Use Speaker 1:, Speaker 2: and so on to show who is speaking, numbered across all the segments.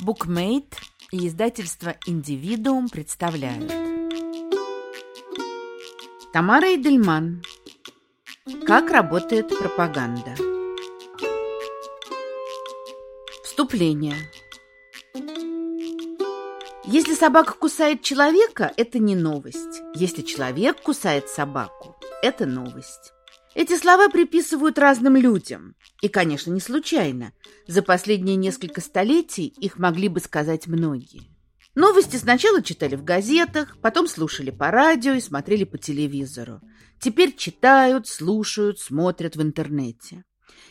Speaker 1: Букмейт и издательство «Индивидуум» представляют Тамара Эдельман Как работает пропаганда Вступление Если собака кусает человека, это не новость. Если человек кусает собаку, это новость. Эти слова приписывают разным людям. И, конечно, не случайно. За последние несколько столетий их могли бы сказать многие. Новости сначала читали в газетах, потом слушали по радио и смотрели по телевизору. Теперь читают, слушают, смотрят в интернете.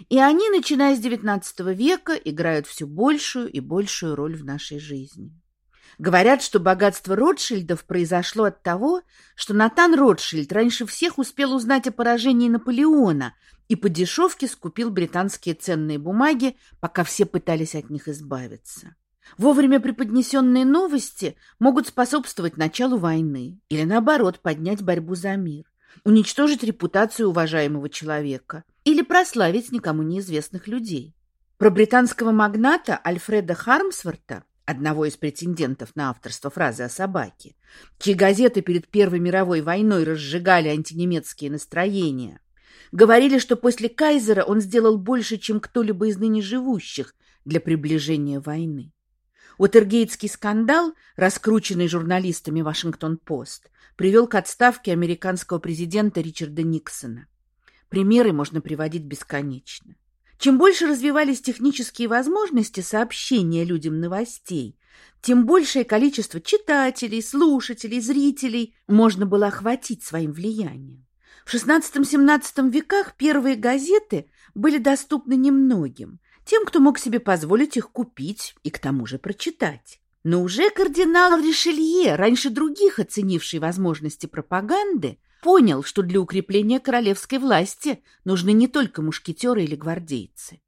Speaker 1: И они, начиная с XIX века, играют все большую и большую роль в нашей жизни. Говорят, что богатство Ротшильдов произошло от того, что Натан Ротшильд раньше всех успел узнать о поражении Наполеона и по дешевке скупил британские ценные бумаги, пока все пытались от них избавиться. Вовремя преподнесенные новости могут способствовать началу войны или, наоборот, поднять борьбу за мир, уничтожить репутацию уважаемого человека или прославить никому неизвестных людей. Про британского магната Альфреда Хармсворта одного из претендентов на авторство фразы о собаке, чьи газеты перед Первой мировой войной разжигали антинемецкие настроения, говорили, что после Кайзера он сделал больше, чем кто-либо из ныне живущих для приближения войны. Уотергейтский скандал, раскрученный журналистами «Вашингтон-Пост», привел к отставке американского президента Ричарда Никсона. Примеры можно приводить бесконечно. Чем больше развивались технические возможности сообщения людям новостей, тем большее количество читателей, слушателей, зрителей можно было охватить своим влиянием. В XVI-XVII веках первые газеты были доступны немногим, тем, кто мог себе позволить их купить и к тому же прочитать. Но уже кардинал Ришелье, раньше других оценивший возможности пропаганды, понял, что для укрепления королевской власти нужны не только мушкетеры или гвардейцы.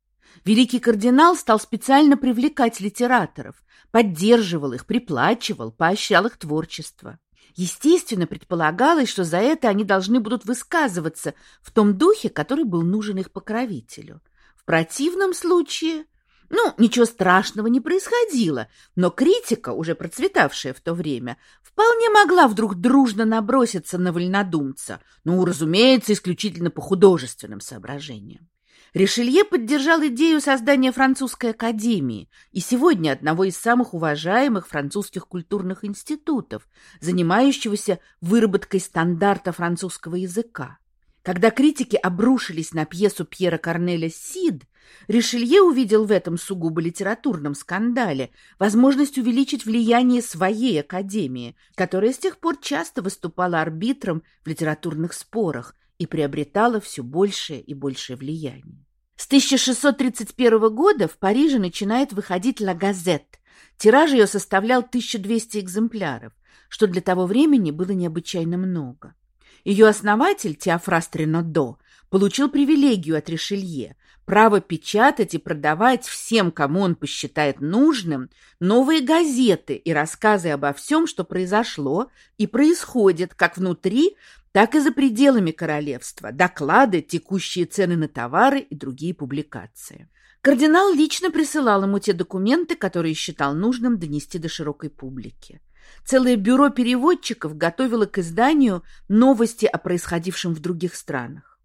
Speaker 1: Великий кардинал стал специально привлекать литераторов, поддерживал их, приплачивал, поощрял их творчество. Естественно, предполагалось, что за это они должны будут высказываться в том духе, который был нужен их покровителю. В противном случае ну, ничего страшного не происходило, но критика, уже процветавшая в то время, вполне могла вдруг дружно наброситься на вольнодумца, ну, разумеется, исключительно по художественным соображениям. Ришелье поддержал идею создания французской академии и сегодня одного из самых уважаемых французских культурных институтов, занимающегося выработкой стандарта французского языка. Когда критики обрушились на пьесу Пьера Корнеля «Сид», Ришелье увидел в этом сугубо литературном скандале возможность увеличить влияние своей академии, которая с тех пор часто выступала арбитром в литературных спорах и приобретала все большее и большее влияние. С 1631 года в Париже начинает выходить «Ла Газет». Тираж ее составлял 1200 экземпляров, что для того времени было необычайно много. Ее основатель, Теофраст Ренодо, получил привилегию от Ришелье, право печатать и продавать всем, кому он посчитает нужным, новые газеты и рассказы обо всем, что произошло и происходит как внутри, так и за пределами королевства, доклады, текущие цены на товары и другие публикации. Кардинал лично присылал ему те документы, которые считал нужным донести до широкой публики. Целое бюро переводчиков готовило к изданию новости о происходившем в других странах.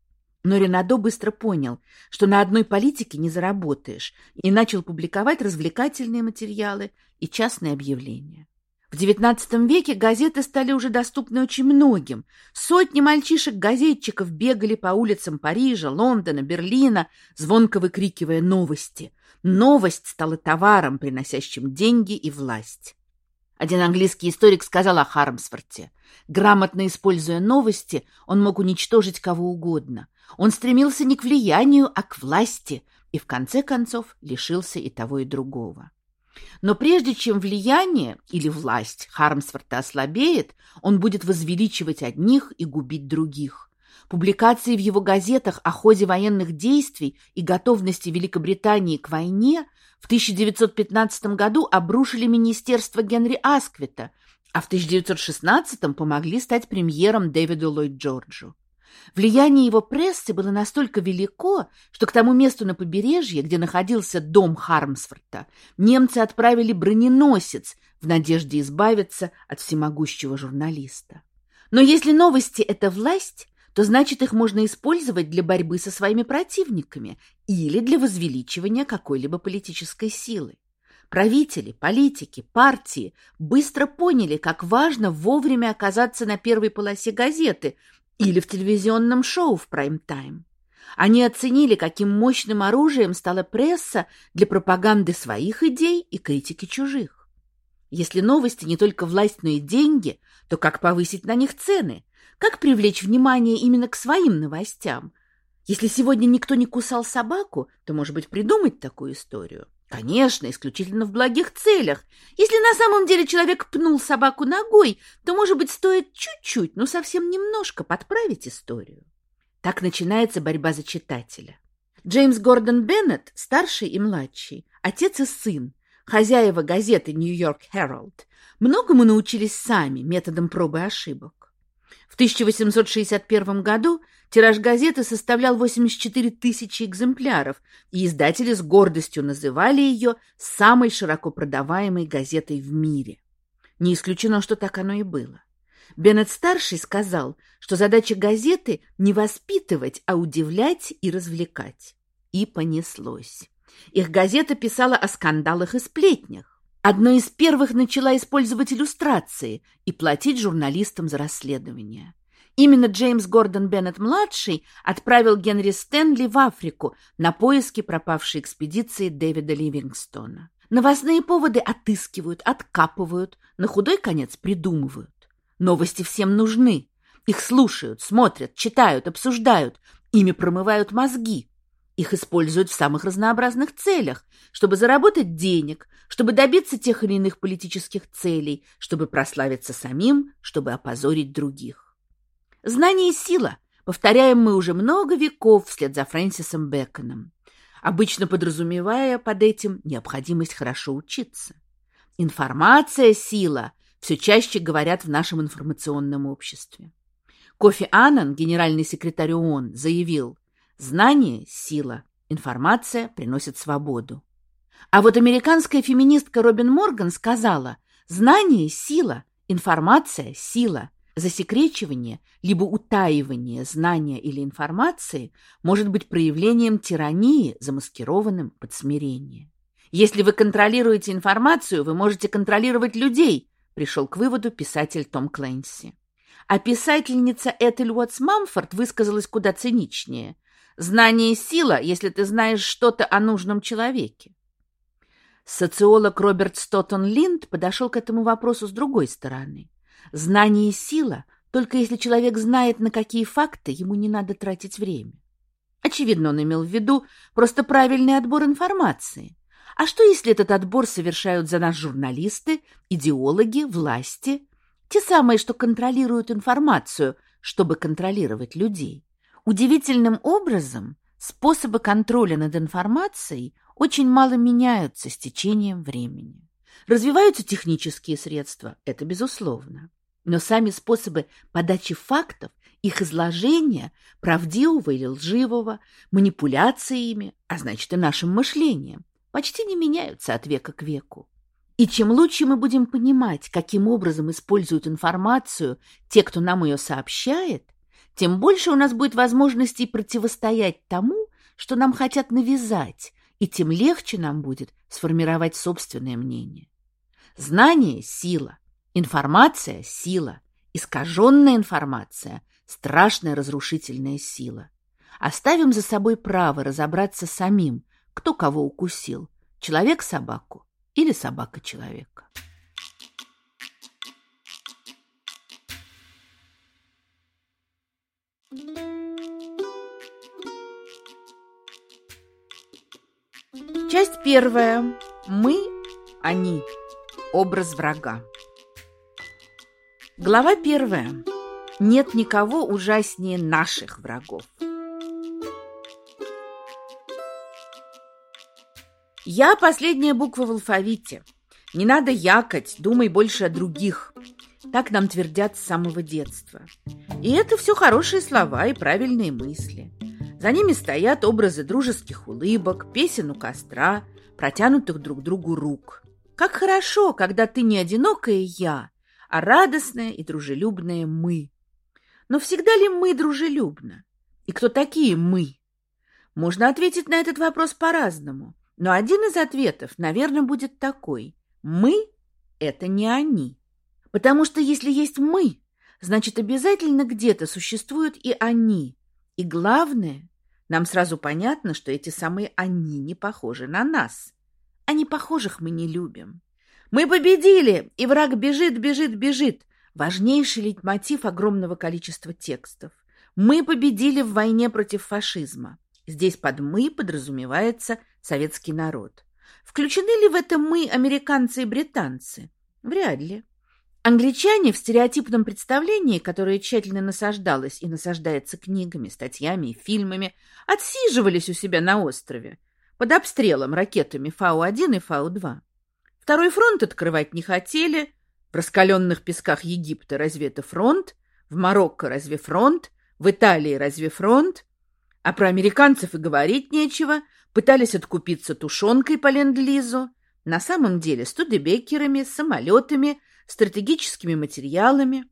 Speaker 1: Но Ренадо быстро понял, что на одной политике не заработаешь, и начал публиковать развлекательные материалы и частные объявления. В XIX веке газеты стали уже доступны очень многим. Сотни мальчишек-газетчиков бегали по улицам Парижа, Лондона, Берлина, звонко выкрикивая новости. Новость стала товаром, приносящим деньги и власть. Один английский историк сказал о Хармсворте. Грамотно используя новости, он мог уничтожить кого угодно. Он стремился не к влиянию, а к власти, и в конце концов лишился и того, и другого. Но прежде чем влияние или власть Хармсворта ослабеет, он будет возвеличивать одних и губить других. Публикации в его газетах о ходе военных действий и готовности Великобритании к войне в 1915 году обрушили министерство Генри Асквита, а в 1916 помогли стать премьером Дэвиду Ллойд Джорджу. Влияние его прессы было настолько велико, что к тому месту на побережье, где находился дом Хармсфорта, немцы отправили броненосец в надежде избавиться от всемогущего журналиста. Но если новости – это власть, то значит их можно использовать для борьбы со своими противниками или для возвеличивания какой-либо политической силы. Правители, политики, партии быстро поняли, как важно вовремя оказаться на первой полосе газеты или в телевизионном шоу в прайм-тайм. Они оценили, каким мощным оружием стала пресса для пропаганды своих идей и критики чужих. Если новости не только власть, но и деньги, то как повысить на них цены? Как привлечь внимание именно к своим новостям? Если сегодня никто не кусал собаку, то, может быть, придумать такую историю? Конечно, исключительно в благих целях. Если на самом деле человек пнул собаку ногой, то, может быть, стоит чуть-чуть, но совсем немножко подправить историю. Так начинается борьба за читателя. Джеймс Гордон Беннет, старший и младший, отец и сын, хозяева газеты «Нью-Йорк Herald, многому научились сами методом пробы и ошибок. В 1861 году Тираж газеты составлял 84 тысячи экземпляров, и издатели с гордостью называли ее самой широко продаваемой газетой в мире. Не исключено, что так оно и было. Беннет-старший сказал, что задача газеты не воспитывать, а удивлять и развлекать. И понеслось. Их газета писала о скандалах и сплетнях. Одной из первых начала использовать иллюстрации и платить журналистам за расследования. Именно Джеймс Гордон Беннет-младший отправил Генри Стэнли в Африку на поиски пропавшей экспедиции Дэвида Ливингстона. Новостные поводы отыскивают, откапывают, на худой конец придумывают. Новости всем нужны. Их слушают, смотрят, читают, обсуждают, ими промывают мозги. Их используют в самых разнообразных целях, чтобы заработать денег, чтобы добиться тех или иных политических целей, чтобы прославиться самим, чтобы опозорить других. Знание – сила, повторяем мы уже много веков вслед за Фрэнсисом Бэконом, обычно подразумевая под этим необходимость хорошо учиться. Информация – сила, все чаще говорят в нашем информационном обществе. Кофи Аннан, генеральный секретарь ООН, заявил, знание – сила, информация приносит свободу. А вот американская феминистка Робин Морган сказала, знание – сила, информация – сила – Засекречивание, либо утаивание знания или информации может быть проявлением тирании, замаскированным под смирение. Если вы контролируете информацию, вы можете контролировать людей, пришел к выводу писатель Том Клэнси. А писательница Этель Уотс Мамфорд высказалась куда циничнее. «Знание – сила, если ты знаешь что-то о нужном человеке». Социолог Роберт Стоттон Линд подошел к этому вопросу с другой стороны. Знание сила только если человек знает, на какие факты ему не надо тратить время. Очевидно, он имел в виду просто правильный отбор информации. А что, если этот отбор совершают за нас журналисты, идеологи, власти? Те самые, что контролируют информацию, чтобы контролировать людей. Удивительным образом способы контроля над информацией очень мало меняются с течением времени. Развиваются технические средства, это безусловно. Но сами способы подачи фактов, их изложения, правдивого или лживого, манипуляциями, а значит и нашим мышлением, почти не меняются от века к веку. И чем лучше мы будем понимать, каким образом используют информацию те, кто нам ее сообщает, тем больше у нас будет возможностей противостоять тому, что нам хотят навязать, и тем легче нам будет сформировать собственное мнение. Знание – сила, Информация – сила. Искаженная информация – страшная разрушительная сила. Оставим за собой право разобраться самим, кто кого укусил – человек собаку или собака человека. Часть первая. Мы, они. Образ врага. Глава первая. Нет никого ужаснее наших врагов. Я последняя буква в алфавите. Не надо якать, думай больше о других. Так нам твердят с самого детства. И это все хорошие слова и правильные мысли. За ними стоят образы дружеских улыбок, песен у костра, протянутых друг другу рук. Как хорошо, когда ты не одинокое «я», а радостное и дружелюбное «мы». Но всегда ли мы дружелюбно? И кто такие «мы»? Можно ответить на этот вопрос по-разному. Но один из ответов, наверное, будет такой. Мы – это не они. Потому что если есть «мы», значит, обязательно где-то существуют и они. И главное, нам сразу понятно, что эти самые «они» не похожи на нас. А похожих мы не любим. Мы победили, и враг бежит, бежит, бежит. Важнейший лейтмотив огромного количества текстов. Мы победили в войне против фашизма. Здесь под «мы» подразумевается советский народ. Включены ли в это «мы» американцы и британцы? Вряд ли. Англичане в стереотипном представлении, которое тщательно насаждалось и насаждается книгами, статьями и фильмами, отсиживались у себя на острове под обстрелом ракетами Фау-1 и Фау-2. Второй фронт открывать не хотели. В раскаленных песках Египта разве фронт? В Марокко разве фронт? В Италии разве фронт? А про американцев и говорить нечего. Пытались откупиться тушенкой по ленд-лизу. На самом деле студебекерами, самолетами, стратегическими материалами.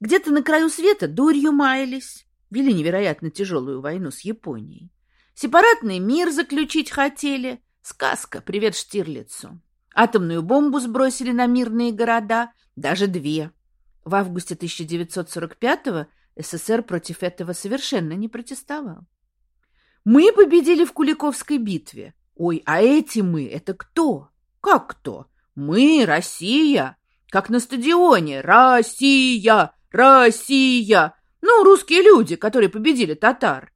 Speaker 1: Где-то на краю света дурью маялись. Вели невероятно тяжелую войну с Японией. Сепаратный мир заключить хотели. Сказка «Привет Штирлицу». Атомную бомбу сбросили на мирные города, даже две. В августе 1945-го СССР против этого совершенно не протестовал. Мы победили в Куликовской битве. Ой, а эти мы — это кто? Как кто? Мы, Россия. Как на стадионе. Россия! Россия! Ну, русские люди, которые победили татар.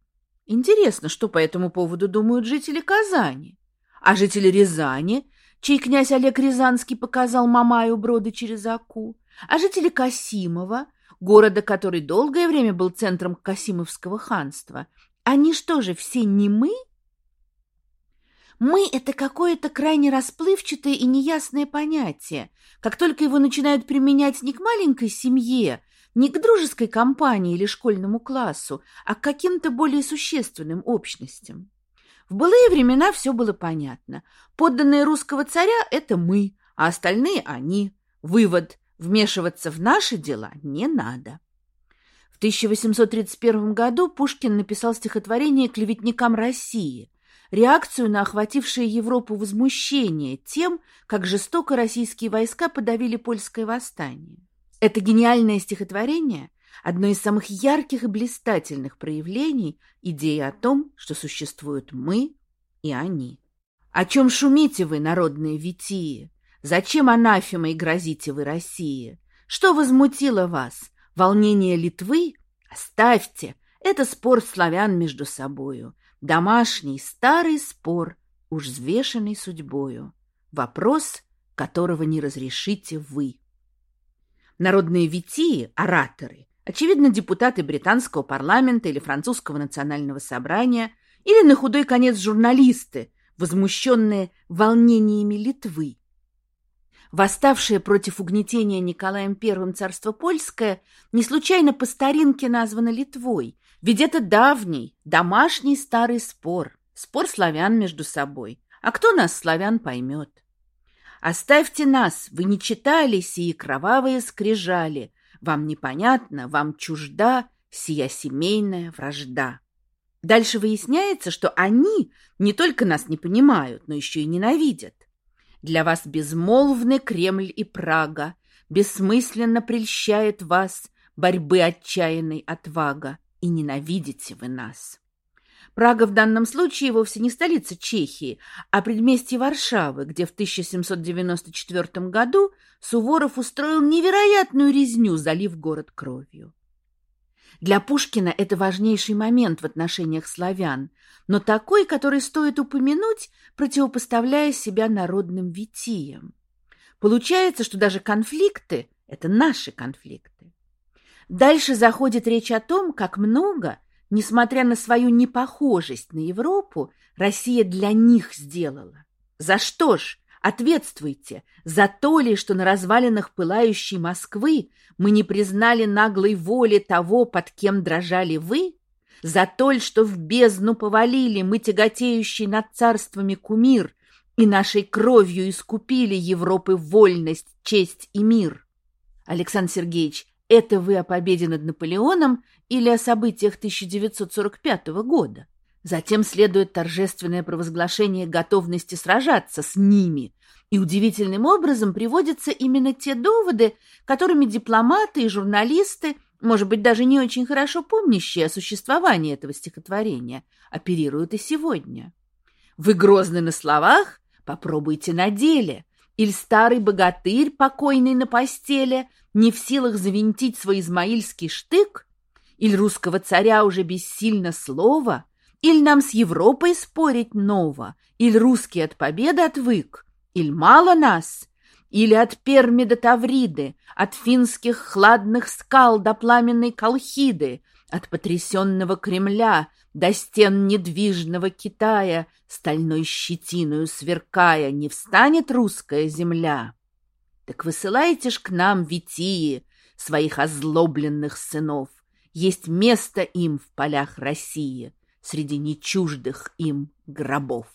Speaker 1: Интересно, что по этому поводу думают жители Казани. А жители Рязани, чей князь Олег Рязанский показал Мамаю броды через Аку, а жители Касимова, города, который долгое время был центром Касимовского ханства, они что же, все не мы? Это какое-то крайне расплывчатое и неясное понятие. Как только его начинают применять не к маленькой семье, не к дружеской компании или школьному классу, а к каким-то более существенным общностям. В былые времена все было понятно. Подданные русского царя — это мы, а остальные — они. Вывод — вмешиваться в наши дела не надо. В 1831 году Пушкин написал стихотворение «Клеветникам России», реакцию на охватившее Европу возмущение тем, как жестоко российские войска подавили польское восстание. Это гениальное стихотворение – одно из самых ярких и блистательных проявлений идеи о том, что существуют мы и они. О чем шумите вы, народные витии? Зачем анафемой грозите вы России? Что возмутило вас? Волнение Литвы? Оставьте, это спор славян между собою. Домашний старый спор, уж взвешенный судьбою. Вопрос, которого не разрешите вы. Народные витии, ораторы, очевидно, депутаты британского парламента или французского национального собрания, или на худой конец журналисты, возмущенные волнениями Литвы, Восставшее против угнетения Николаем I царство польское не случайно по старинке названо Литвой, ведь это давний, домашний старый спор, спор славян между собой. А кто нас, славян, поймет? Оставьте нас, вы не читали сии кровавые скрижали, вам непонятно, вам чужда сия семейная вражда. Дальше выясняется, что они не только нас не понимают, но еще и ненавидят. Для вас безмолвны Кремль и Прага, Бессмысленно прельщает вас Борьбы отчаянной отвага, И ненавидите вы нас. Прага в данном случае вовсе не столица Чехии, а предместье Варшавы, где в 1794 году Суворов устроил невероятную резню, залив город кровью. Для Пушкина это важнейший момент в отношениях славян, но такой, который стоит упомянуть, противопоставляя себя народным витиям. Получается, что даже конфликты – это наши конфликты. Дальше заходит речь о том, как много, несмотря на свою непохожесть на Европу, Россия для них сделала. За что ж? Ответствуйте, за то ли, что на развалинах пылающей Москвы мы не признали наглой воли того, под кем дрожали вы? За то ли, что в бездну повалили мы тяготеющий над царствами кумир и нашей кровью искупили Европы вольность, честь и мир? Александр Сергеевич, это вы о победе над Наполеоном или о событиях 1945 года? Затем следует торжественное провозглашение готовности сражаться с ними, и удивительным образом приводятся именно те доводы, которыми дипломаты и журналисты, может быть, даже не очень хорошо помнящие о существовании этого стихотворения, оперируют и сегодня. Вы грозны на словах, попробуйте на деле. Иль старый богатырь, покойный на постеле, не в силах завинтить свой измаильский штык, иль русского царя уже бессильно слово — Иль нам с Европой спорить ново, Иль русский от победы отвык, Иль мало нас, Или от Перми до Тавриды, От финских хладных скал до пламенной Колхиды, От потрясенного Кремля до стен недвижного Китая, Стальной щетиною сверкая, Не встанет русская земля. Так высылайте ж к нам Витии, Своих озлобленных сынов, Есть место им в полях России — среди нечуждых им гробов.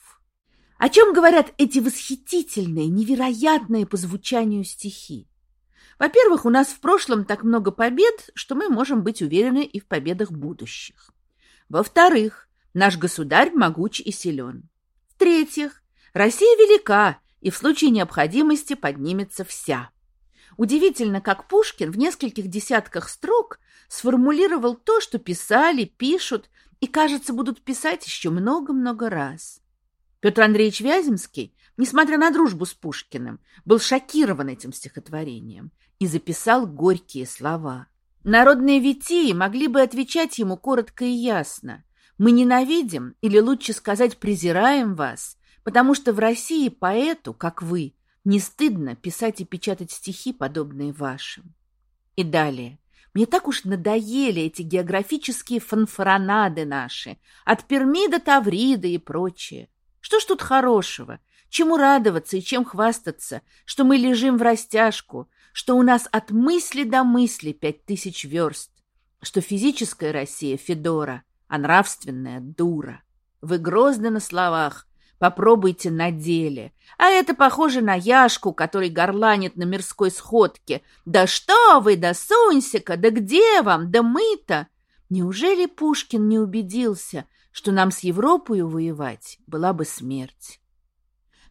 Speaker 1: О чем говорят эти восхитительные, невероятные по звучанию стихи? Во-первых, у нас в прошлом так много побед, что мы можем быть уверены и в победах будущих. Во-вторых, наш государь могуч и силен. В-третьих, Россия велика, и в случае необходимости поднимется вся. Удивительно, как Пушкин в нескольких десятках строк сформулировал то, что писали, пишут и, кажется, будут писать еще много-много раз. Петр Андреевич Вяземский, несмотря на дружбу с Пушкиным, был шокирован этим стихотворением и записал горькие слова. Народные витии могли бы отвечать ему коротко и ясно. «Мы ненавидим, или лучше сказать, презираем вас, потому что в России поэту, как вы, не стыдно писать и печатать стихи, подобные вашим». И далее. Мне так уж надоели эти географические фанфаронады наши, от Перми до Тавриды и прочее. Что ж тут хорошего? Чему радоваться и чем хвастаться, что мы лежим в растяжку, что у нас от мысли до мысли пять тысяч верст, что физическая Россия — Федора, а нравственная — дура. Вы грозны на словах, Попробуйте на деле. А это похоже на Яшку, который горланит на мирской сходке. «Да что вы, да сунься-ка, да где вам, да мы-то!» Неужели Пушкин не убедился, что нам с Европой воевать была бы смерть?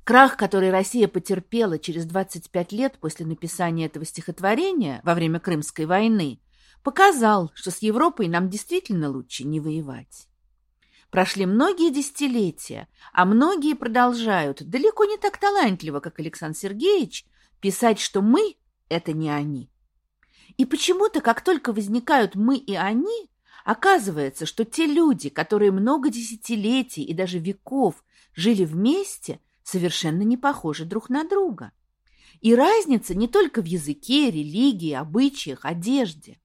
Speaker 1: Крах, который Россия потерпела через 25 лет после написания этого стихотворения во время Крымской войны, показал, что с Европой нам действительно лучше не воевать. Прошли многие десятилетия, а многие продолжают, далеко не так талантливо, как Александр Сергеевич, писать, что мы — это не они. И почему-то, как только возникают «мы» и «они», оказывается, что те люди, которые много десятилетий и даже веков жили вместе, совершенно не похожи друг на друга. И разница не только в языке, религии, обычаях, одежде.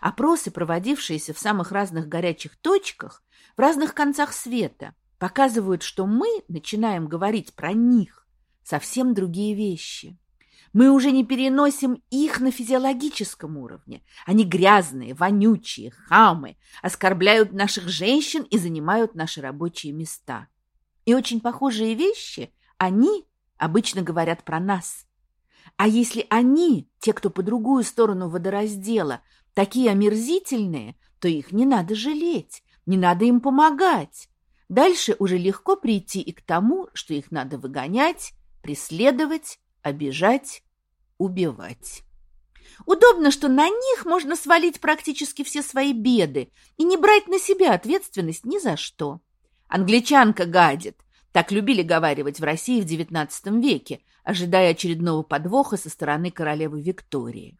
Speaker 1: Опросы, проводившиеся в самых разных горячих точках, в разных концах света, показывают, что мы начинаем говорить про них совсем другие вещи. Мы уже не переносим их на физиологическом уровне. Они грязные, вонючие, хамы, оскорбляют наших женщин и занимают наши рабочие места. И очень похожие вещи они обычно говорят про нас. А если они, те, кто по другую сторону водораздела, такие омерзительные, то их не надо жалеть, не надо им помогать. Дальше уже легко прийти и к тому, что их надо выгонять, преследовать, обижать, убивать. Удобно, что на них можно свалить практически все свои беды и не брать на себя ответственность ни за что. Англичанка гадит. Так любили говаривать в России в XIX веке, ожидая очередного подвоха со стороны королевы Виктории.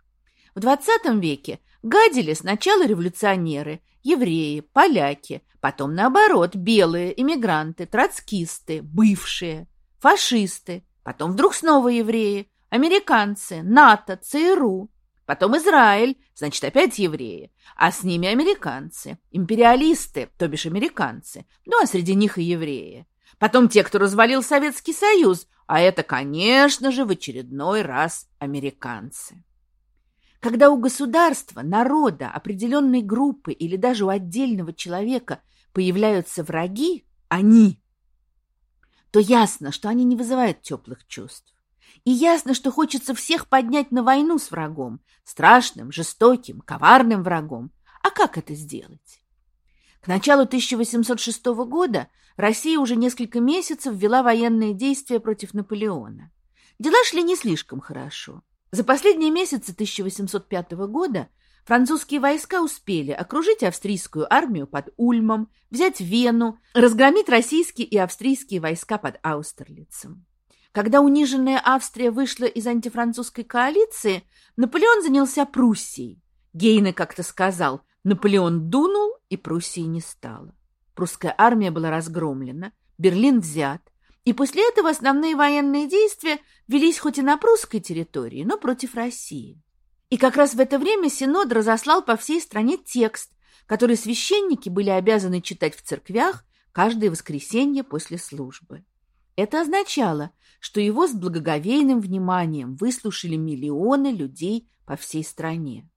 Speaker 1: В XX веке гадили сначала революционеры, евреи, поляки, потом, наоборот, белые, иммигранты, троцкисты, бывшие, фашисты, потом вдруг снова евреи, американцы, НАТО, ЦРУ, потом Израиль, значит, опять евреи, а с ними американцы, империалисты, то бишь американцы, ну а среди них и евреи. Потом те, кто развалил Советский Союз, А это, конечно же, в очередной раз американцы. Когда у государства, народа, определенной группы или даже у отдельного человека появляются враги, они, то ясно, что они не вызывают теплых чувств. И ясно, что хочется всех поднять на войну с врагом, страшным, жестоким, коварным врагом. А как это сделать? К началу 1806 года Россия уже несколько месяцев ввела военные действия против Наполеона. Дела шли не слишком хорошо. За последние месяцы 1805 года французские войска успели окружить австрийскую армию под Ульмом, взять Вену, разгромить российские и австрийские войска под Аустерлицем. Когда униженная Австрия вышла из антифранцузской коалиции, Наполеон занялся Пруссией. Гейне как-то сказал, Наполеон дунул, и Пруссии не стало. Прусская армия была разгромлена, Берлин взят, и после этого основные военные действия велись хоть и на прусской территории, но против России. И как раз в это время Синод разослал по всей стране текст, который священники были обязаны читать в церквях каждое воскресенье после службы. Это означало, что его с благоговейным вниманием выслушали миллионы людей по всей стране.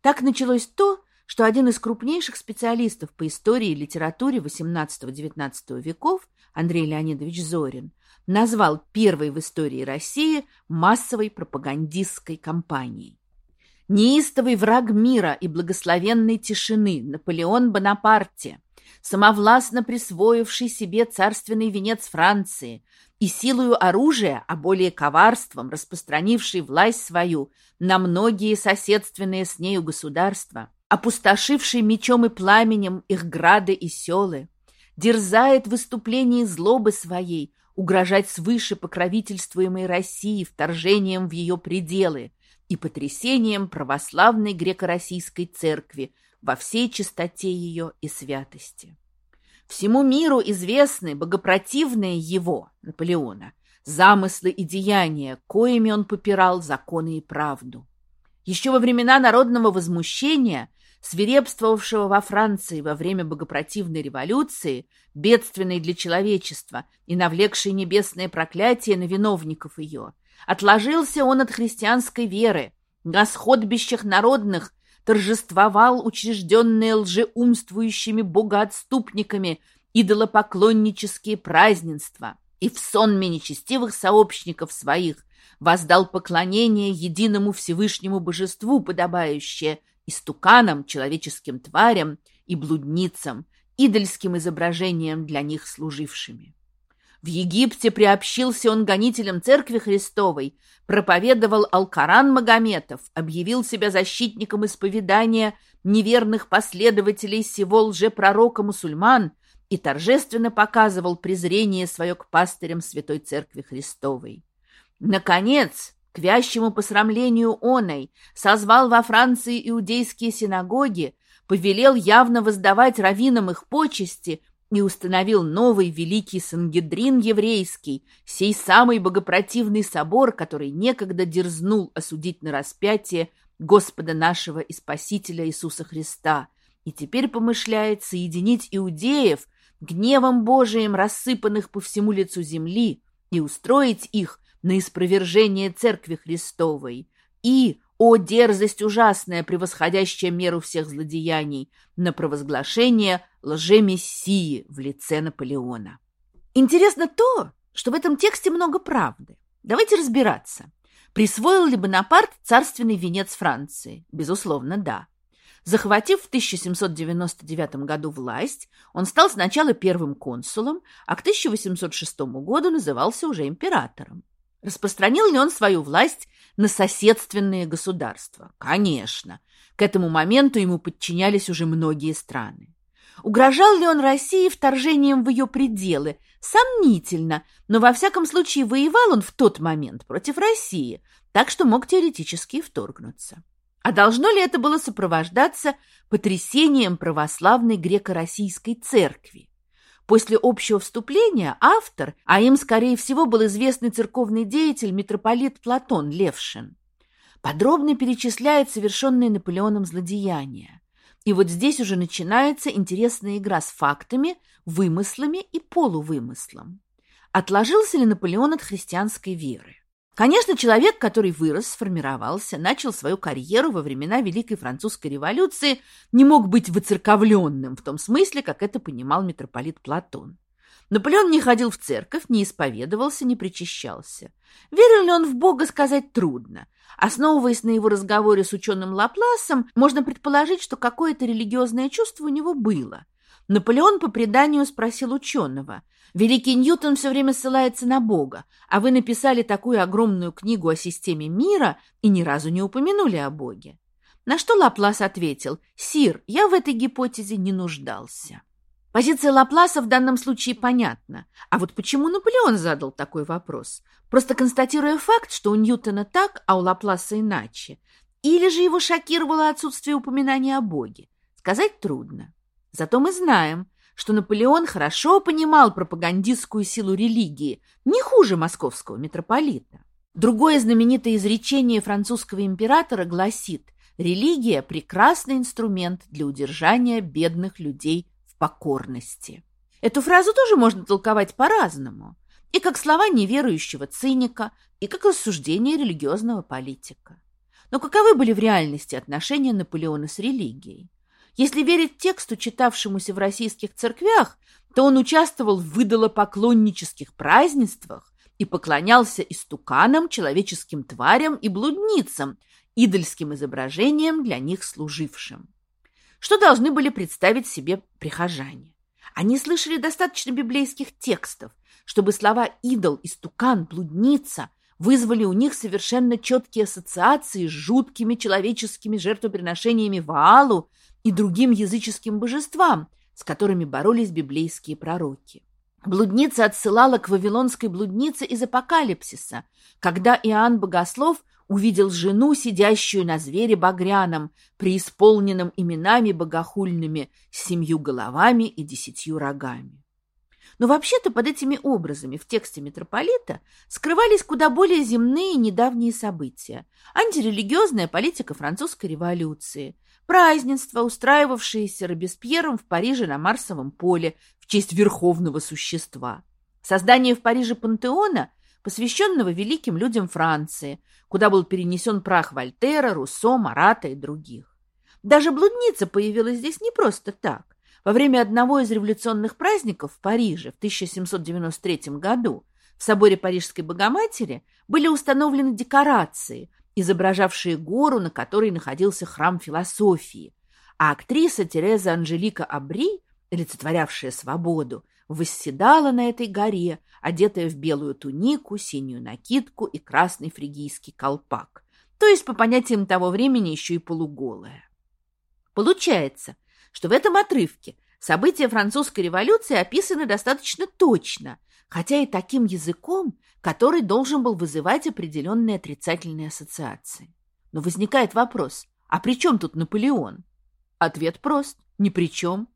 Speaker 1: Так началось то, что один из крупнейших специалистов по истории и литературе XVIII-XIX веков Андрей Леонидович Зорин, назвал первой в истории России массовой пропагандистской кампанией. Неистовый враг мира и благословенной тишины Наполеон Бонапарте, самовластно присвоивший себе царственный венец Франции и силою оружия, а более коварством распространивший власть свою на многие соседственные с нею государства, опустошивший мечом и пламенем их грады и селы, дерзает в выступлении злобы своей угрожать свыше покровительствуемой России вторжением в ее пределы и потрясением православной греко-российской церкви во всей чистоте ее и святости. Всему миру известны богопротивные его, Наполеона, замыслы и деяния, коими он попирал законы и правду. Еще во времена народного возмущения свирепствовавшего во Франции во время богопротивной революции, бедственной для человечества и навлекшей небесное проклятие на виновников ее, отложился он от христианской веры, на сходбищах народных торжествовал учрежденные лжеумствующими богоотступниками идолопоклоннические празднества и в сонме нечестивых сообщников своих воздал поклонение единому Всевышнему Божеству, подобающее истуканам, человеческим тварям и блудницам, идольским изображением для них служившими. В Египте приобщился он гонителям Церкви Христовой, проповедовал Алкаран Магометов, объявил себя защитником исповедания неверных последователей сего лжепророка мусульман и торжественно показывал презрение свое к пастырям Святой Церкви Христовой. Наконец, к вящему посрамлению оной, созвал во Франции иудейские синагоги, повелел явно воздавать раввинам их почести и установил новый великий Сангедрин еврейский, сей самый богопротивный собор, который некогда дерзнул осудить на распятие Господа нашего и Спасителя Иисуса Христа, и теперь помышляет соединить иудеев, гневом Божиим рассыпанных по всему лицу земли, и устроить их на испровержение Церкви Христовой и, о дерзость ужасная, превосходящая меру всех злодеяний, на провозглашение лжемессии в лице Наполеона. Интересно то, что в этом тексте много правды. Давайте разбираться. Присвоил ли Бонапарт царственный венец Франции? Безусловно, да. Захватив в 1799 году власть, он стал сначала первым консулом, а к 1806 году назывался уже императором. Распространил ли он свою власть на соседственные государства? Конечно. К этому моменту ему подчинялись уже многие страны. Угрожал ли он России вторжением в ее пределы? Сомнительно, но во всяком случае воевал он в тот момент против России, так что мог теоретически вторгнуться. А должно ли это было сопровождаться потрясением православной греко-российской церкви? После общего вступления автор, а им, скорее всего, был известный церковный деятель митрополит Платон Левшин, подробно перечисляет совершенные Наполеоном злодеяния. И вот здесь уже начинается интересная игра с фактами, вымыслами и полувымыслом. Отложился ли Наполеон от христианской веры? Конечно, человек, который вырос, сформировался, начал свою карьеру во времена Великой Французской революции, не мог быть выцерковленным в том смысле, как это понимал митрополит Платон. Наполеон не ходил в церковь, не исповедовался, не причащался. Верил ли он в Бога, сказать трудно. Основываясь на его разговоре с ученым Лапласом, можно предположить, что какое-то религиозное чувство у него было. Наполеон по преданию спросил ученого – Великий Ньютон все время ссылается на Бога, а вы написали такую огромную книгу о системе мира и ни разу не упомянули о Боге. На что Лаплас ответил, «Сир, я в этой гипотезе не нуждался». Позиция Лапласа в данном случае понятна. А вот почему Наполеон задал такой вопрос? Просто констатируя факт, что у Ньютона так, а у Лапласа иначе. Или же его шокировало отсутствие упоминания о Боге? Сказать трудно. Зато мы знаем, что Наполеон хорошо понимал пропагандистскую силу религии, не хуже московского митрополита. Другое знаменитое изречение французского императора гласит «Религия – прекрасный инструмент для удержания бедных людей в покорности». Эту фразу тоже можно толковать по-разному, и как слова неверующего циника, и как рассуждение религиозного политика. Но каковы были в реальности отношения Наполеона с религией? Если верить тексту, читавшемуся в российских церквях, то он участвовал в выдалопоклоннических празднествах и поклонялся истуканам, человеческим тварям и блудницам, идольским изображениям для них служившим. Что должны были представить себе прихожане? Они слышали достаточно библейских текстов, чтобы слова «идол», «истукан», «блудница» вызвали у них совершенно четкие ассоциации с жуткими человеческими жертвоприношениями Ваалу и другим языческим божествам, с которыми боролись библейские пророки. Блудница отсылала к вавилонской блуднице из Апокалипсиса, когда Иоанн Богослов увидел жену, сидящую на звере багряном, преисполненном именами богохульными, с семью головами и десятью рогами. Но вообще-то под этими образами в тексте митрополита скрывались куда более земные недавние события. Антирелигиозная политика французской революции, празднества, устраивавшиеся Робеспьером в Париже на Марсовом поле в честь верховного существа, создание в Париже пантеона, посвященного великим людям Франции, куда был перенесен прах Вольтера, Руссо, Марата и других. Даже блудница появилась здесь не просто так. Во время одного из революционных праздников в Париже в 1793 году в соборе Парижской Богоматери были установлены декорации, изображавшие гору, на которой находился храм философии, а актриса Тереза Анжелика Абри, олицетворявшая свободу, восседала на этой горе, одетая в белую тунику, синюю накидку и красный фригийский колпак, то есть, по понятиям того времени, еще и полуголая. Получается, что в этом отрывке события французской революции описаны достаточно точно, хотя и таким языком, который должен был вызывать определенные отрицательные ассоциации. Но возникает вопрос, а при чем тут Наполеон? Ответ прост – ни при чем.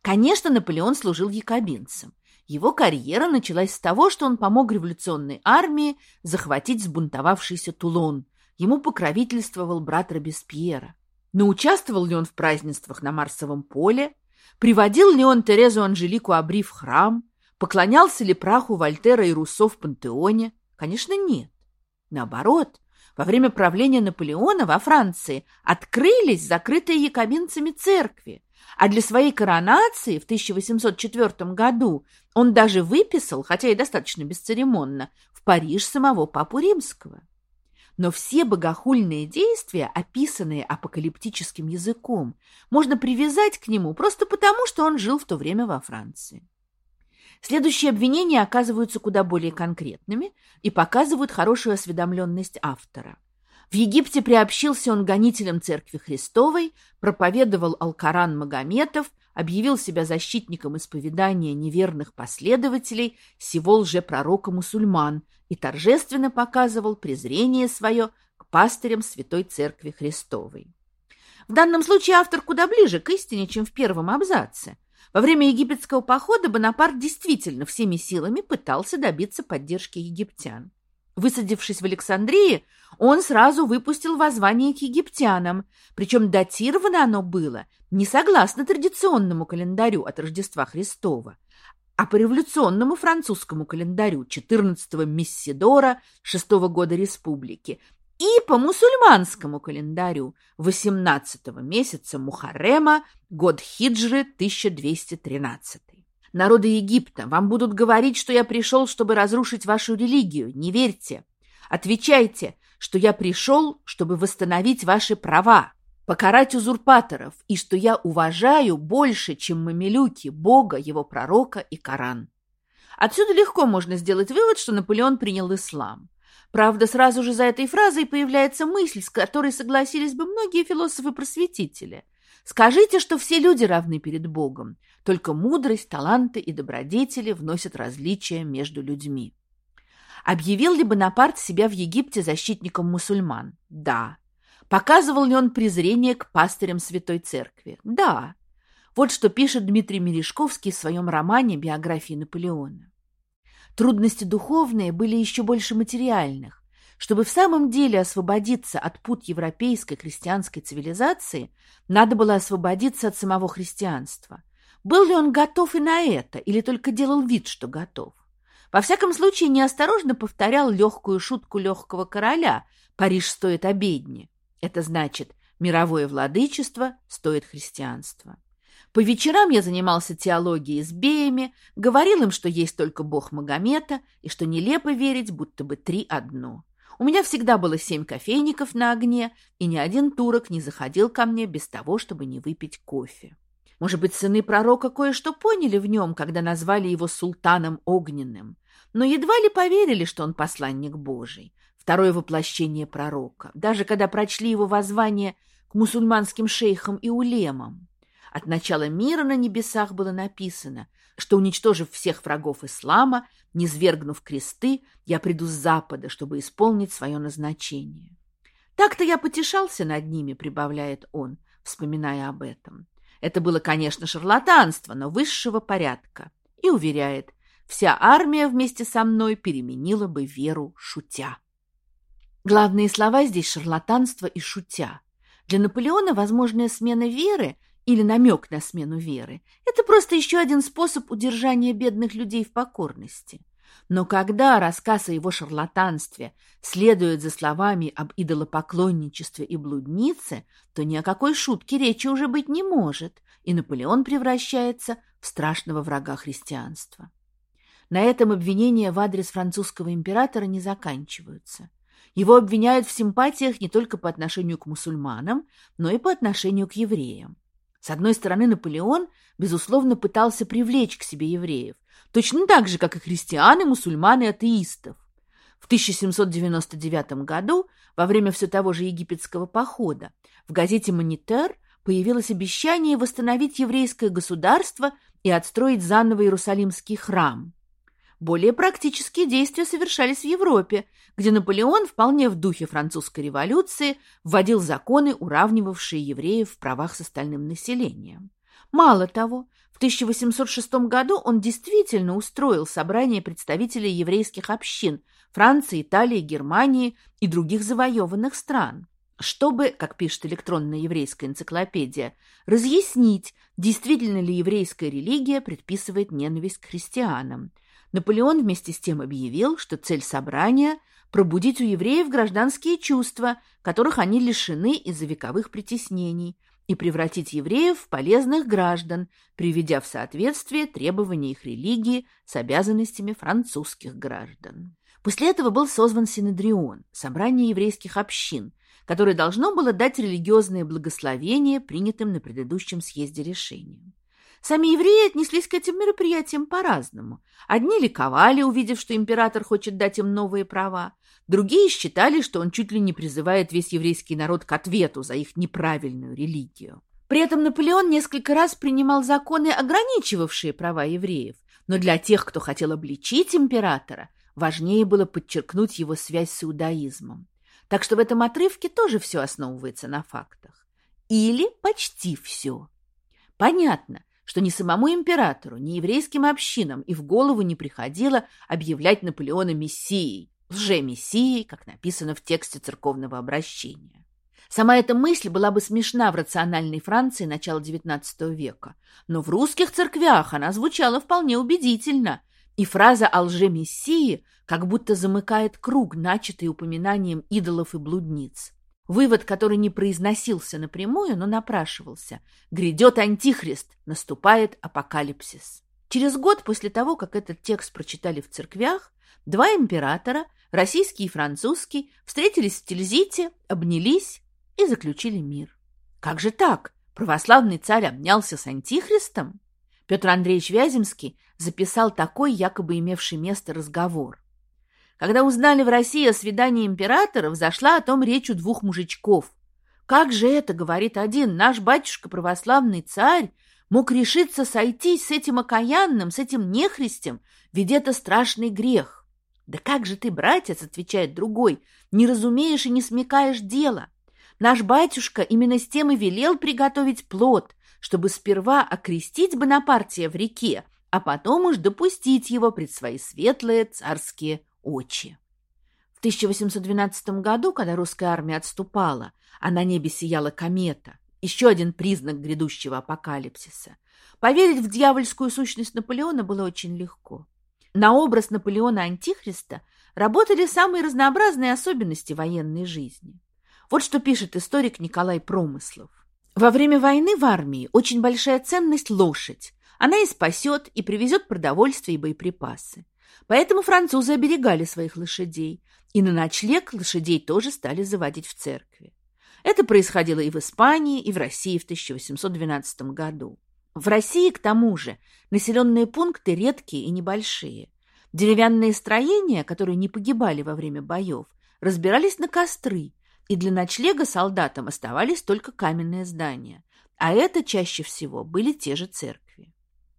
Speaker 1: Конечно, Наполеон служил якобинцем. Его карьера началась с того, что он помог революционной армии захватить сбунтовавшийся Тулон. Ему покровительствовал брат Робеспьера. Но участвовал ли он в празднествах на Марсовом поле? Приводил ли он Терезу Анжелику Абри в храм? Поклонялся ли праху Вольтера и Руссо в пантеоне? Конечно, нет. Наоборот, во время правления Наполеона во Франции открылись закрытые якобинцами церкви, а для своей коронации в 1804 году он даже выписал, хотя и достаточно бесцеремонно, в Париж самого папу римского. Но все богохульные действия, описанные апокалиптическим языком, можно привязать к нему просто потому, что он жил в то время во Франции. Следующие обвинения оказываются куда более конкретными и показывают хорошую осведомленность автора. В Египте приобщился он гонителям Церкви Христовой, проповедовал Алкоран Магометов, объявил себя защитником исповедания неверных последователей сего лжепророка мусульман и торжественно показывал презрение свое к пастырям Святой Церкви Христовой. В данном случае автор куда ближе к истине, чем в первом абзаце. Во время египетского похода Бонапарт действительно всеми силами пытался добиться поддержки египтян. Высадившись в Александрии, он сразу выпустил воззвание к египтянам, причем датировано оно было не согласно традиционному календарю от Рождества Христова, а по революционному французскому календарю 14-го Мессидора 6-го года республики и по мусульманскому календарю 18-го месяца Мухаррема, год хиджры 1213. Народы Египта, вам будут говорить, что я пришел, чтобы разрушить вашу религию. Не верьте. Отвечайте, что я пришел, чтобы восстановить ваши права, покарать узурпаторов, и что я уважаю больше, чем мамилюки, Бога, его пророка и Коран. Отсюда легко можно сделать вывод, что Наполеон принял ислам. Правда, сразу же за этой фразой появляется мысль, с которой согласились бы многие философы-просветители. Скажите, что все люди равны перед Богом, только мудрость, таланты и добродетели вносят различия между людьми. Объявил ли Бонапарт себя в Египте защитником мусульман? Да. Показывал ли он презрение к пастырям Святой Церкви? Да. Вот что пишет Дмитрий Мережковский в своем романе «Биография Наполеона». Трудности духовные были еще больше материальных. Чтобы в самом деле освободиться от пут европейской христианской цивилизации, надо было освободиться от самого христианства. Был ли он готов и на это, или только делал вид, что готов? Во всяком случае, неосторожно повторял легкую шутку легкого короля «Париж стоит обедни». Это значит «мировое владычество стоит христианства». По вечерам я занимался теологией с беями, говорил им, что есть только бог Магомета и что нелепо верить, будто бы три одно. У меня всегда было семь кофейников на огне, и ни один турок не заходил ко мне без того, чтобы не выпить кофе. Может быть, сыны пророка кое-что поняли в нем, когда назвали его султаном огненным, но едва ли поверили, что он посланник Божий, второе воплощение пророка, даже когда прочли его воззвание к мусульманским шейхам и улемам. От начала мира на небесах было написано, что, уничтожив всех врагов ислама, низвергнув кресты, я приду с запада, чтобы исполнить свое назначение. Так-то я потешался над ними, прибавляет он, вспоминая об этом. Это было, конечно, шарлатанство, но высшего порядка. И уверяет, вся армия вместе со мной переменила бы веру шутя. Главные слова здесь шарлатанство и шутя. Для Наполеона возможная смена веры или намек на смену веры. Это просто еще один способ удержания бедных людей в покорности. Но когда рассказ о его шарлатанстве следует за словами об идолопоклонничестве и блуднице, то ни о какой шутке речи уже быть не может, и Наполеон превращается в страшного врага христианства. На этом обвинения в адрес французского императора не заканчиваются. Его обвиняют в симпатиях не только по отношению к мусульманам, но и по отношению к евреям. С одной стороны, Наполеон, безусловно, пытался привлечь к себе евреев, точно так же, как и христиан, и мусульман, и атеистов. В 1799 году, во время все того же египетского похода, в газете «Монитер» появилось обещание восстановить еврейское государство и отстроить заново Иерусалимский храм. Более практические действия совершались в Европе, где Наполеон вполне в духе французской революции вводил законы, уравнивавшие евреев в правах с остальным населением. Мало того, в 1806 году он действительно устроил собрание представителей еврейских общин Франции, Италии, Германии и других завоеванных стран, чтобы, как пишет электронная еврейская энциклопедия, разъяснить, действительно ли еврейская религия предписывает ненависть к христианам – Наполеон вместе с тем объявил, что цель собрания – пробудить у евреев гражданские чувства, которых они лишены из-за вековых притеснений, и превратить евреев в полезных граждан, приведя в соответствие требования их религии с обязанностями французских граждан. После этого был созван Синедрион, собрание еврейских общин, которое должно было дать религиозное благословение принятым на предыдущем съезде решениям. Сами евреи отнеслись к этим мероприятиям по-разному. Одни ликовали, увидев, что император хочет дать им новые права. Другие считали, что он чуть ли не призывает весь еврейский народ к ответу за их неправильную религию. При этом Наполеон несколько раз принимал законы, ограничивавшие права евреев. Но для тех, кто хотел обличить императора, важнее было подчеркнуть его связь с иудаизмом. Так что в этом отрывке тоже все основывается на фактах. Или почти все. Понятно, что ни самому императору, ни еврейским общинам и в голову не приходило объявлять Наполеона мессией, лже-мессией, как написано в тексте церковного обращения. Сама эта мысль была бы смешна в рациональной Франции начала XIX века, но в русских церквях она звучала вполне убедительно, и фраза о лже-мессии как будто замыкает круг, начатый упоминанием идолов и блудниц. Вывод, который не произносился напрямую, но напрашивался. Грядет антихрист, наступает апокалипсис. Через год после того, как этот текст прочитали в церквях, два императора, российский и французский, встретились в Тильзите, обнялись и заключили мир. Как же так? Православный царь обнялся с антихристом? Петр Андреевич Вяземский записал такой, якобы имевший место, разговор. Когда узнали в России о свидании императоров, зашла о том речь у двух мужичков. «Как же это, — говорит один, — наш батюшка православный царь мог решиться сойтись с этим окаянным, с этим нехристем, ведь это страшный грех». «Да как же ты, братец, — отвечает другой, — не разумеешь и не смекаешь дела. Наш батюшка именно с тем и велел приготовить плод, чтобы сперва окрестить Бонапартия в реке, а потом уж допустить его пред свои светлые царские очи. В 1812 году, когда русская армия отступала, а на небе сияла комета, еще один признак грядущего апокалипсиса, поверить в дьявольскую сущность Наполеона было очень легко. На образ Наполеона Антихриста работали самые разнообразные особенности военной жизни. Вот что пишет историк Николай Промыслов. Во время войны в армии очень большая ценность лошадь. Она и спасет, и привезет продовольствие и боеприпасы. Поэтому французы оберегали своих лошадей, и на ночлег лошадей тоже стали заводить в церкви. Это происходило и в Испании, и в России в 1812 году. В России, к тому же, населенные пункты редкие и небольшие. Деревянные строения, которые не погибали во время боев, разбирались на костры, и для ночлега солдатам оставались только каменные здания, а это чаще всего были те же церкви.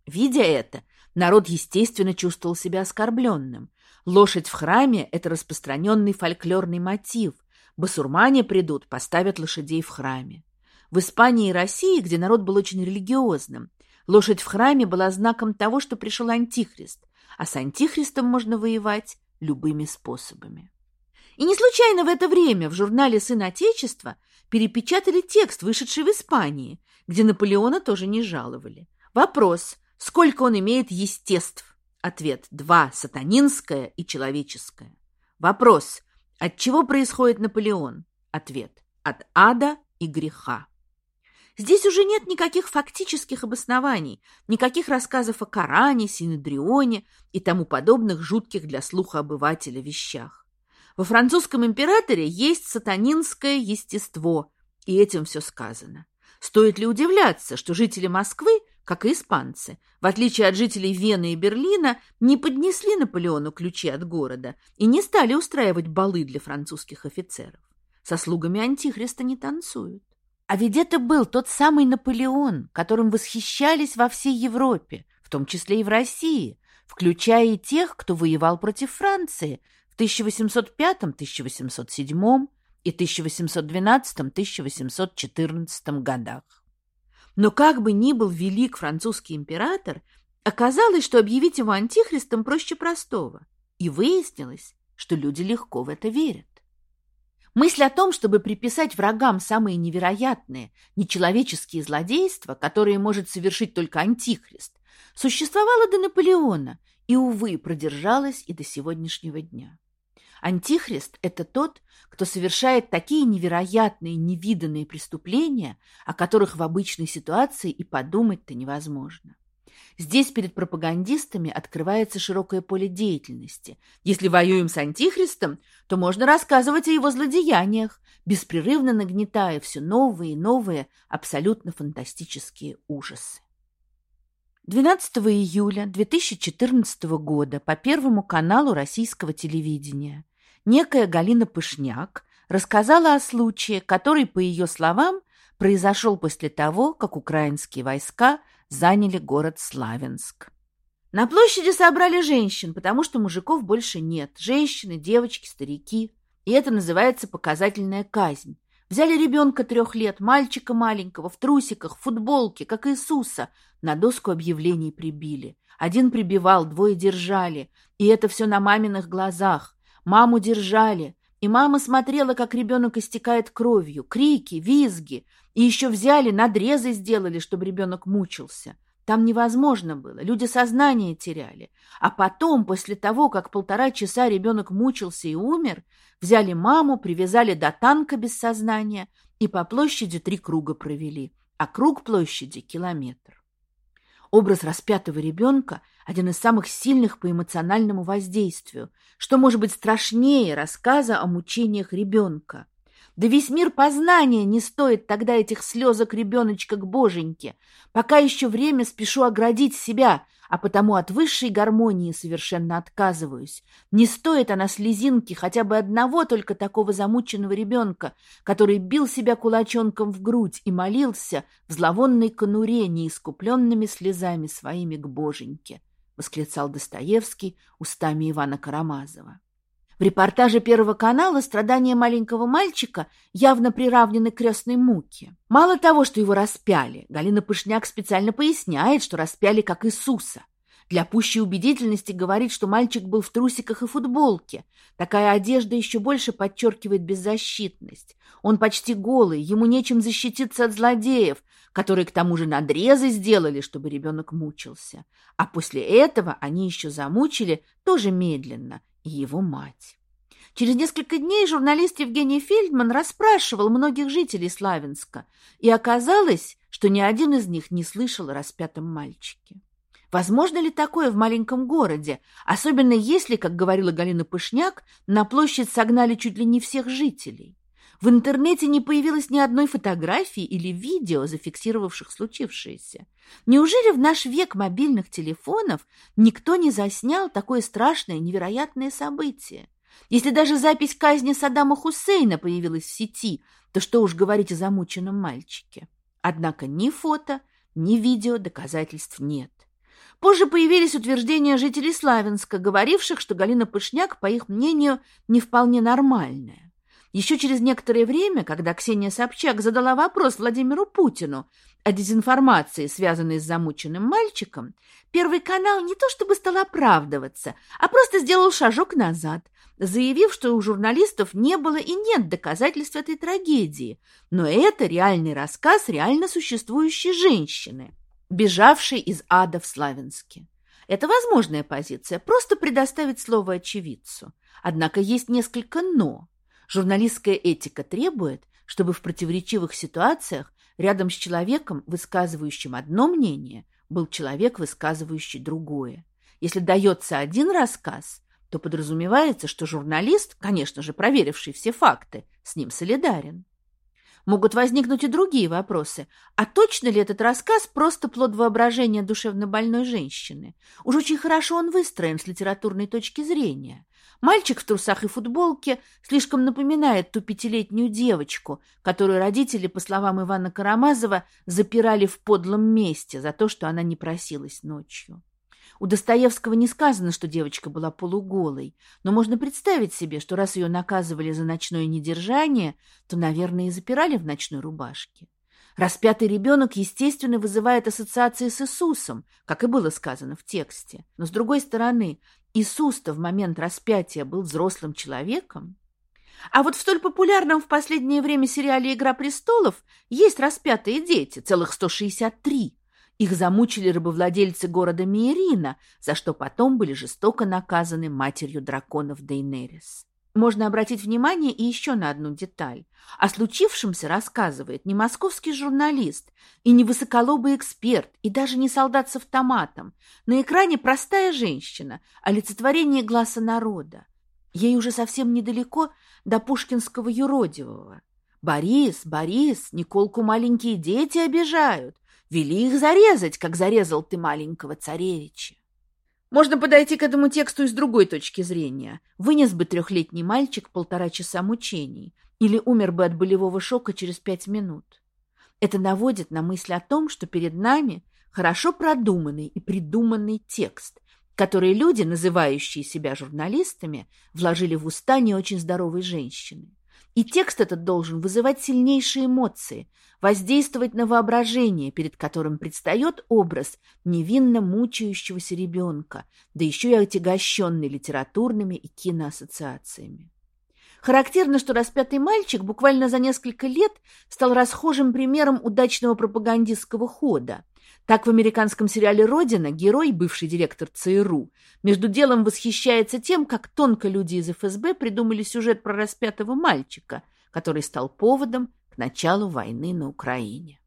Speaker 1: Видя это, народ естественно чувствовал себя оскорбленным. Лошадь в храме – это распространенный фольклорный мотив. Басурмане придут, поставят лошадей в храме. В Испании и России, где народ был очень религиозным, лошадь в храме была знаком того, что пришел Антихрист, а с Антихристом можно воевать любыми способами. И не случайно в это время в журнале «Сын Отечества» перепечатали текст, вышедший в Испании, где Наполеона тоже не жаловали. Вопрос, сколько он имеет естеств? Ответ – два – сатанинское и человеческое. Вопрос, от чего происходит Наполеон? Ответ – от ада и греха. Здесь уже нет никаких фактических обоснований, никаких рассказов о Коране, Синедрионе и тому подобных жутких для слуха обывателя вещах. Во французском императоре есть сатанинское естество, и этим все сказано. Стоит ли удивляться, что жители Москвы, как и испанцы, в отличие от жителей Вены и Берлина, не поднесли Наполеону ключи от города и не стали устраивать балы для французских офицеров? Со слугами Антихриста не танцуют. А ведь это был тот самый Наполеон, которым восхищались во всей Европе, в том числе и в России, включая и тех, кто воевал против Франции, в 1805-1807 и 1812-1814 годах. Но как бы ни был велик французский император, оказалось, что объявить его антихристом проще простого, и выяснилось, что люди легко в это верят. Мысль о том, чтобы приписать врагам самые невероятные, нечеловеческие злодейства, которые может совершить только антихрист, существовала до Наполеона и, увы, продержалась и до сегодняшнего дня. Антихрист – это тот, кто совершает такие невероятные, невиданные преступления, о которых в обычной ситуации и подумать-то невозможно. Здесь перед пропагандистами открывается широкое поле деятельности. Если воюем с Антихристом, то можно рассказывать о его злодеяниях, беспрерывно нагнетая все новые и новые абсолютно фантастические ужасы. 12 июля 2014 года по Первому каналу российского телевидения некая Галина Пышняк рассказала о случае, который, по ее словам, произошел после того, как украинские войска заняли город Славянск. На площади собрали женщин, потому что мужиков больше нет. Женщины, девочки, старики. И это называется показательная казнь. Взяли ребенка трех лет, мальчика маленького, в трусиках, в футболке, как Иисуса, на доску объявлений прибили. Один прибивал, двое держали. И это все на маминых глазах. Маму держали, и мама смотрела, как ребенок истекает кровью, крики, визги, и еще взяли, надрезы сделали, чтобы ребенок мучился. Там невозможно было, люди сознание теряли. А потом, после того, как полтора часа ребенок мучился и умер, взяли маму, привязали до танка без сознания и по площади три круга провели, а круг площади — километр. Образ распятого ребенка – один из самых сильных по эмоциональному воздействию. Что может быть страшнее рассказа о мучениях ребенка? Да весь мир познания не стоит тогда этих слезок ребеночка к боженьке. Пока еще время спешу оградить себя, а потому от высшей гармонии совершенно отказываюсь. Не стоит она слезинки хотя бы одного только такого замученного ребенка, который бил себя кулачонком в грудь и молился в зловонной конуре неискупленными слезами своими к боженьке, восклицал Достоевский устами Ивана Карамазова. В репортаже Первого канала страдания маленького мальчика явно приравнены к крестной муке. Мало того, что его распяли, Галина Пышняк специально поясняет, что распяли как Иисуса. Для пущей убедительности говорит, что мальчик был в трусиках и футболке. Такая одежда еще больше подчеркивает беззащитность. Он почти голый, ему нечем защититься от злодеев, которые к тому же надрезы сделали, чтобы ребенок мучился. А после этого они еще замучили, тоже медленно, его мать. Через несколько дней журналист Евгений Фельдман расспрашивал многих жителей Славянска, и оказалось, что ни один из них не слышал о распятом мальчике. Возможно ли такое в маленьком городе, особенно если, как говорила Галина Пышняк, на площадь согнали чуть ли не всех жителей? В интернете не появилось ни одной фотографии или видео, зафиксировавших случившееся. Неужели в наш век мобильных телефонов никто не заснял такое страшное, невероятное событие? Если даже запись казни Саддама Хусейна появилась в сети, то что уж говорить о замученном мальчике. Однако ни фото, ни видео доказательств нет. Позже появились утверждения жителей Славянска, говоривших, что Галина Пышняк, по их мнению, не вполне нормальная. Еще через некоторое время, когда Ксения Собчак задала вопрос Владимиру Путину о дезинформации, связанной с замученным мальчиком, Первый канал не то чтобы стал оправдываться, а просто сделал шажок назад, заявив, что у журналистов не было и нет доказательств этой трагедии, но это реальный рассказ реально существующей женщины, бежавшей из ада в Славянске. Это возможная позиция, просто предоставить слово очевидцу. Однако есть несколько «но». Журналистская этика требует, чтобы в противоречивых ситуациях рядом с человеком, высказывающим одно мнение, был человек, высказывающий другое. Если дается один рассказ, то подразумевается, что журналист, конечно же, проверивший все факты, с ним солидарен. Могут возникнуть и другие вопросы. А точно ли этот рассказ просто плод воображения душевно больной женщины? Уж очень хорошо он выстроен с литературной точки зрения. Мальчик в трусах и футболке слишком напоминает ту пятилетнюю девочку, которую родители, по словам Ивана Карамазова, запирали в подлом месте за то, что она не просилась ночью. У Достоевского не сказано, что девочка была полуголой, но можно представить себе, что раз ее наказывали за ночное недержание, то, наверное, и запирали в ночной рубашке. Распятый ребенок, естественно, вызывает ассоциации с Иисусом, как и было сказано в тексте. Но, с другой стороны, Иисус-то в момент распятия был взрослым человеком. А вот в столь популярном в последнее время сериале «Игра престолов» есть распятые дети, целых 163. Их замучили рабовладельцы города Миерина, за что потом были жестоко наказаны матерью драконов Дейнерис. Можно обратить внимание и еще на одну деталь. О случившемся рассказывает не московский журналист и не высоколобый эксперт, и даже не солдат с автоматом. На экране простая женщина, олицетворение глаза народа. Ей уже совсем недалеко до пушкинского юродивого. «Борис, Борис, Николку маленькие дети обижают. Вели их зарезать, как зарезал ты маленького царевича». Можно подойти к этому тексту и с другой точки зрения. Вынес бы трехлетний мальчик полтора часа мучений или умер бы от болевого шока через пять минут. Это наводит на мысль о том, что перед нами хорошо продуманный и придуманный текст, который люди, называющие себя журналистами, вложили в уста не очень здоровой женщины. И текст этот должен вызывать сильнейшие эмоции, воздействовать на воображение, перед которым предстает образ невинно мучающегося ребенка, да еще и отягощенный литературными и киноассоциациями. Характерно, что распятый мальчик буквально за несколько лет стал расхожим примером удачного пропагандистского хода. Так в американском сериале «Родина» герой, бывший директор ЦРУ, между делом восхищается тем, как тонко люди из ФСБ придумали сюжет про распятого мальчика, который стал поводом к началу войны на Украине.